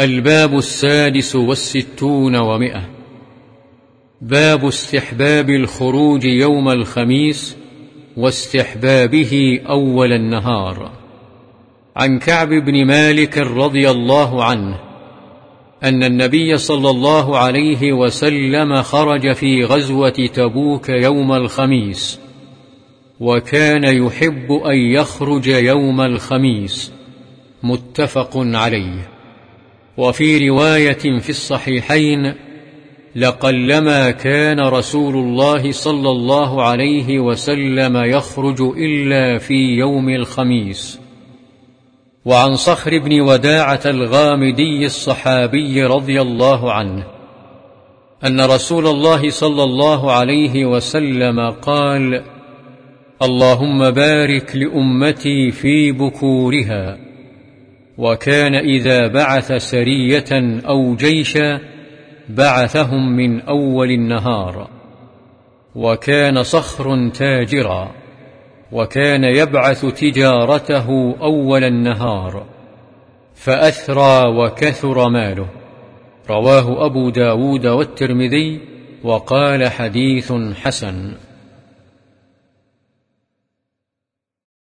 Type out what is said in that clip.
الباب السادس والستون ومئة. باب استحباب الخروج يوم الخميس واستحبابه أول النهار. عن كعب بن مالك رضي الله عنه أن النبي صلى الله عليه وسلم خرج في غزوة تبوك يوم الخميس وكان يحب أن يخرج يوم الخميس. متفق عليه. وفي رواية في الصحيحين لقلما كان رسول الله صلى الله عليه وسلم يخرج إلا في يوم الخميس. وعن صخر بن وداعة الغامدي الصحابي رضي الله عنه أن رسول الله صلى الله عليه وسلم قال اللهم بارك لأمتي في بكورها. وكان إذا بعث سرية أو جيشا بعثهم من أول النهار. وكان صخر تاجرا. وكان يبعث تجارته أول النهار. فأثرى وكثر ماله. رواه أبو داود والترمذي وقال حديث حسن.